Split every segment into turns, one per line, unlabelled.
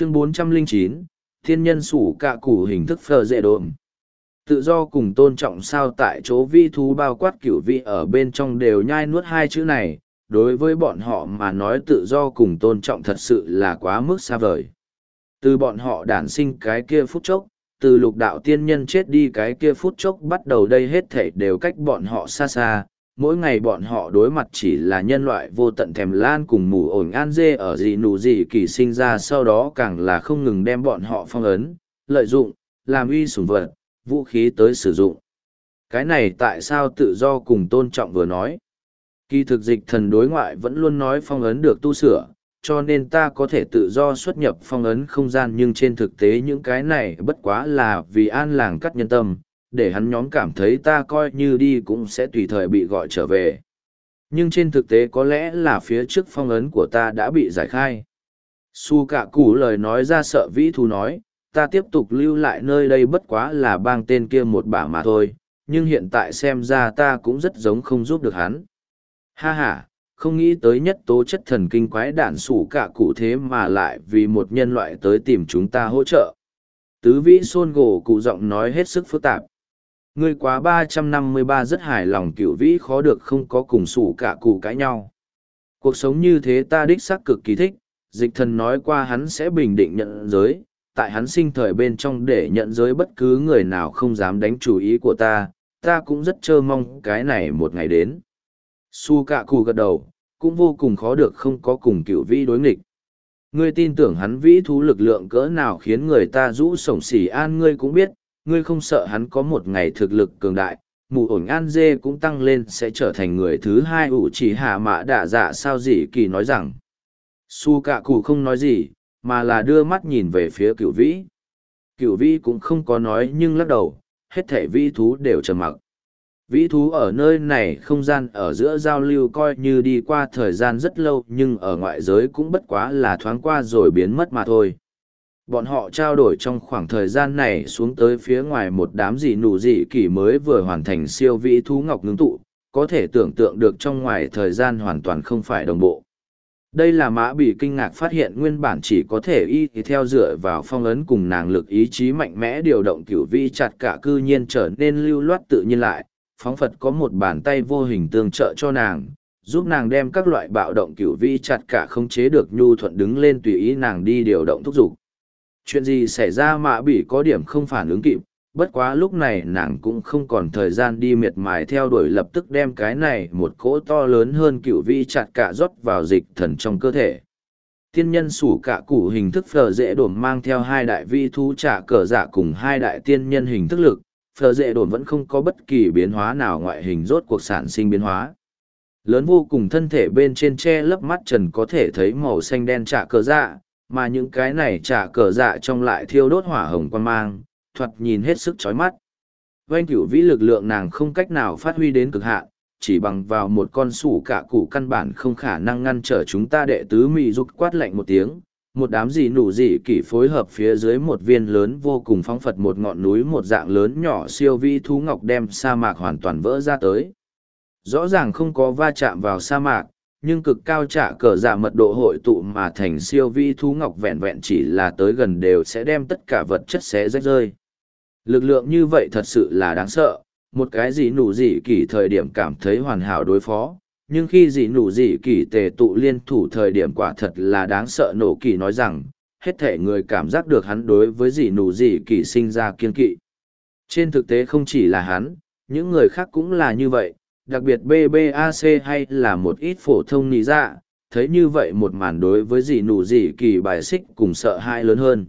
chương 409, thiên nhân sủ cạ củ hình thức phờ dễ đồm tự do cùng tôn trọng sao tại chỗ vi thú bao quát cửu vị ở bên trong đều nhai nuốt hai chữ này đối với bọn họ mà nói tự do cùng tôn trọng thật sự là quá mức xa vời. Từ bọn họ đản sinh cái kia phút chốc từ lục đạo tiên nhân chết đi cái kia phút chốc bắt đầu đây hết thể đều cách bọn họ xa xa mỗi ngày bọn họ đối mặt chỉ là nhân loại vô tận thèm lan cùng mù ổn an dê ở dị nụ dị kỳ sinh ra sau đó càng là không ngừng đem bọn họ phong ấn, lợi dụng, làm uy sủng vật, vũ khí tới sử dụng. Cái này tại sao tự do cùng tôn trọng vừa nói? Kỳ thực dịch thần đối ngoại vẫn luôn nói phong ấn được tu sửa, cho nên ta có thể tự do xuất nhập phong ấn không gian nhưng trên thực tế những cái này bất quá là vì an làng cắt nhân tâm để hắn nhóm cảm thấy ta coi như đi cũng sẽ tùy thời bị gọi trở về. Nhưng trên thực tế có lẽ là phía trước phong ấn của ta đã bị giải khai. Su cả củ lời nói ra sợ vĩ thú nói, ta tiếp tục lưu lại nơi đây bất quá là bang tên kia một bả mà thôi, nhưng hiện tại xem ra ta cũng rất giống không giúp được hắn. Ha ha, không nghĩ tới nhất tố chất thần kinh quái đản sủ cả cụ thế mà lại vì một nhân loại tới tìm chúng ta hỗ trợ. Tứ vĩ xôn gỗ cụ giọng nói hết sức phức tạp. Ngươi quá ba trăm năm mươi ba rất hài lòng cựu vĩ khó được không có cùng sủ cả cụ cãi nhau. Cuộc sống như thế ta đích xác cực kỳ thích, dịch thần nói qua hắn sẽ bình định nhận giới, tại hắn sinh thời bên trong để nhận giới bất cứ người nào không dám đánh chủ ý của ta, ta cũng rất chờ mong cái này một ngày đến. Su cạ cụ gật đầu, cũng vô cùng khó được không có cùng cựu vĩ đối nghịch. Ngươi tin tưởng hắn vĩ thú lực lượng cỡ nào khiến người ta rũ sổng xỉ an ngươi cũng biết, ngươi không sợ hắn có một ngày thực lực cường đại, mù ổn an dê cũng tăng lên sẽ trở thành người thứ hai ủ chỉ hạ mạ đạ dạ sao gì kỳ nói rằng. Su cạ cụ không nói gì, mà là đưa mắt nhìn về phía cựu vĩ. Cựu vĩ cũng không có nói nhưng lắc đầu, hết thể vĩ thú đều trầm mặc. Vĩ thú ở nơi này không gian ở giữa giao lưu coi như đi qua thời gian rất lâu nhưng ở ngoại giới cũng bất quá là thoáng qua rồi biến mất mà thôi bọn họ trao đổi trong khoảng thời gian này xuống tới phía ngoài một đám dị nụ dị kỷ mới vừa hoàn thành siêu vĩ thú ngọc ngưng tụ, có thể tưởng tượng được trong ngoài thời gian hoàn toàn không phải đồng bộ. Đây là mã bị kinh ngạc phát hiện nguyên bản chỉ có thể y theo dựa vào phong ấn cùng nàng lực ý chí mạnh mẽ điều động cửu vĩ chặt cả cư nhiên trở nên lưu loát tự nhiên lại, phóng phật có một bàn tay vô hình tương trợ cho nàng, giúp nàng đem các loại bạo động cửu vĩ chặt cả không chế được nhu thuận đứng lên tùy ý nàng đi điều động thúc giục chuyện gì xảy ra mạ bị có điểm không phản ứng kịp, bất quá lúc này nàng cũng không còn thời gian đi miệt mài theo đuổi lập tức đem cái này một cỗ to lớn hơn cựu vi chặt cả rót vào dịch thần trong cơ thể. Tiên nhân sủ cả củ hình thức phờ dễ đồn mang theo hai đại vi thú trả cờ dạ cùng hai đại tiên nhân hình thức lực, phờ dễ đồn vẫn không có bất kỳ biến hóa nào ngoại hình rốt cuộc sản sinh biến hóa. Lớn vô cùng thân thể bên trên che lấp mắt trần có thể thấy màu xanh đen trả cờ dạ mà những cái này trả cờ dạ trong lại thiêu đốt hỏa hồng quan mang, thoạt nhìn hết sức chói mắt. Doanh cửu vĩ lực lượng nàng không cách nào phát huy đến cực hạn, chỉ bằng vào một con sủ cả cụ căn bản không khả năng ngăn trở chúng ta đệ tứ mị rục quát lạnh một tiếng. Một đám gì nụ gì kỷ phối hợp phía dưới một viên lớn vô cùng phóng phật một ngọn núi một dạng lớn nhỏ siêu vi thú ngọc đem sa mạc hoàn toàn vỡ ra tới. Rõ ràng không có va chạm vào sa mạc, nhưng cực cao trả cờ dạ mật độ hội tụ mà thành siêu vi thú ngọc vẹn vẹn chỉ là tới gần đều sẽ đem tất cả vật chất xé rách rơi. Lực lượng như vậy thật sự là đáng sợ, một cái gì nụ gì kỳ thời điểm cảm thấy hoàn hảo đối phó, nhưng khi gì nụ gì kỳ tề tụ liên thủ thời điểm quả thật là đáng sợ nổ kỳ nói rằng, hết thể người cảm giác được hắn đối với gì nụ gì kỳ sinh ra kiên kỵ. Trên thực tế không chỉ là hắn, những người khác cũng là như vậy, đặc biệt BBAC hay là một ít phổ thông nì dạ, thấy như vậy một màn đối với gì nụ gì kỳ bài xích cùng sợ hãi lớn hơn.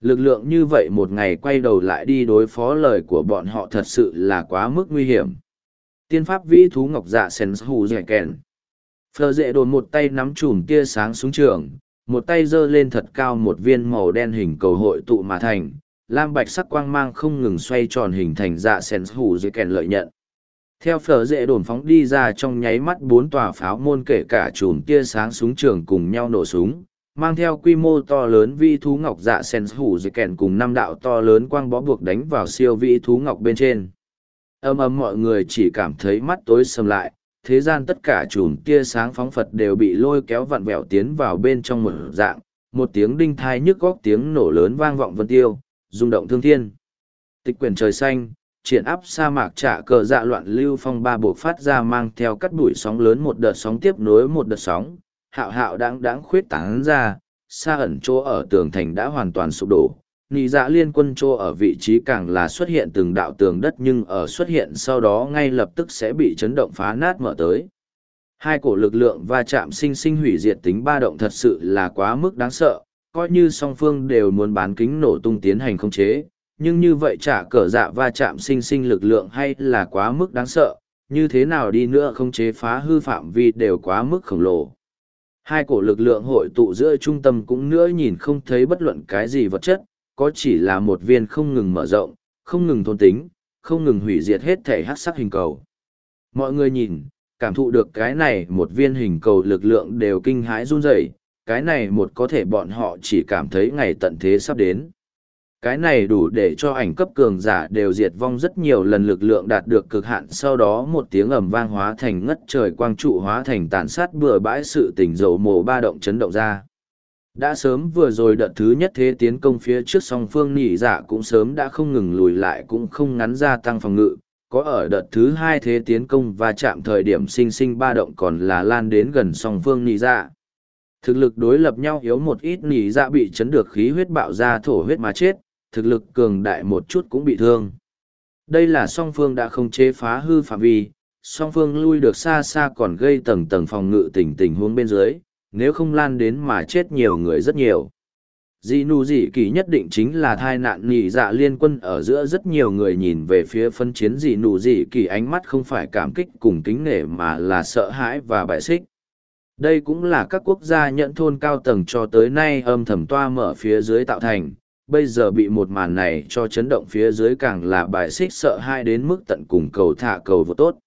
Lực lượng như vậy một ngày quay đầu lại đi đối phó lời của bọn họ thật sự là quá mức nguy hiểm. Tiên pháp vĩ thú ngọc dạ sen hù dẻ kèn. Phờ dệ đồn một tay nắm chùm tia sáng xuống trường, một tay giơ lên thật cao một viên màu đen hình cầu hội tụ mà thành, lam bạch sắc quang mang không ngừng xoay tròn hình thành dạ sen hù dẻ kèn lợi nhận theo phở dễ đồn phóng đi ra trong nháy mắt bốn tòa pháo môn kể cả chùm tia sáng súng trường cùng nhau nổ súng mang theo quy mô to lớn vi thú ngọc dạ sen hủ dây kèn cùng năm đạo to lớn quang bó buộc đánh vào siêu vi thú ngọc bên trên âm ấm mọi người chỉ cảm thấy mắt tối sầm lại thế gian tất cả chùm tia sáng phóng phật đều bị lôi kéo vặn vẹo tiến vào bên trong một dạng một tiếng đinh thai nhức góc tiếng nổ lớn vang vọng vân tiêu, rung động thương thiên. Tịch quyển trời xanh, triển áp sa mạc trả cờ dạ loạn lưu phong ba buộc phát ra mang theo cắt bụi sóng lớn một đợt sóng tiếp nối một đợt sóng, hạo hạo đáng đáng khuyết tán ra, xa ẩn chỗ ở tường thành đã hoàn toàn sụp đổ. Nị dạ liên quân chỗ ở vị trí càng là xuất hiện từng đạo tường đất nhưng ở xuất hiện sau đó ngay lập tức sẽ bị chấn động phá nát mở tới. Hai cổ lực lượng va chạm sinh sinh hủy diệt tính ba động thật sự là quá mức đáng sợ, coi như song phương đều muốn bán kính nổ tung tiến hành khống chế, nhưng như vậy trả cờ dạ va chạm sinh sinh lực lượng hay là quá mức đáng sợ, như thế nào đi nữa không chế phá hư phạm vi đều quá mức khổng lồ. Hai cổ lực lượng hội tụ giữa trung tâm cũng nữa nhìn không thấy bất luận cái gì vật chất, có chỉ là một viên không ngừng mở rộng, không ngừng thôn tính, không ngừng hủy diệt hết thể hát sắc hình cầu. Mọi người nhìn, cảm thụ được cái này một viên hình cầu lực lượng đều kinh hãi run rẩy, cái này một có thể bọn họ chỉ cảm thấy ngày tận thế sắp đến. Cái này đủ để cho ảnh cấp cường giả đều diệt vong rất nhiều lần lực lượng đạt được cực hạn sau đó một tiếng ầm vang hóa thành ngất trời quang trụ hóa thành tàn sát bừa bãi sự tỉnh dầu mồ ba động chấn động ra. Đã sớm vừa rồi đợt thứ nhất thế tiến công phía trước song phương nỉ giả cũng sớm đã không ngừng lùi lại cũng không ngắn ra tăng phòng ngự, có ở đợt thứ hai thế tiến công và chạm thời điểm sinh sinh ba động còn là lan đến gần song phương nỉ dạ. Thực lực đối lập nhau yếu một ít nỉ dạ bị chấn được khí huyết bạo ra thổ huyết mà chết, thực lực cường đại một chút cũng bị thương. Đây là song phương đã không chế phá hư phạm vi, song phương lui được xa xa còn gây tầng tầng phòng ngự tình tình huống bên dưới, nếu không lan đến mà chết nhiều người rất nhiều. Dị nụ dị kỳ nhất định chính là thai nạn nhị dạ liên quân ở giữa rất nhiều người nhìn về phía phân chiến dị nụ dị kỳ ánh mắt không phải cảm kích cùng kính nể mà là sợ hãi và bại xích. Đây cũng là các quốc gia nhận thôn cao tầng cho tới nay âm thầm toa mở phía dưới tạo thành, bây giờ bị một màn này cho chấn động phía dưới càng là bài xích sợ hai đến mức tận cùng cầu thả cầu vô tốt.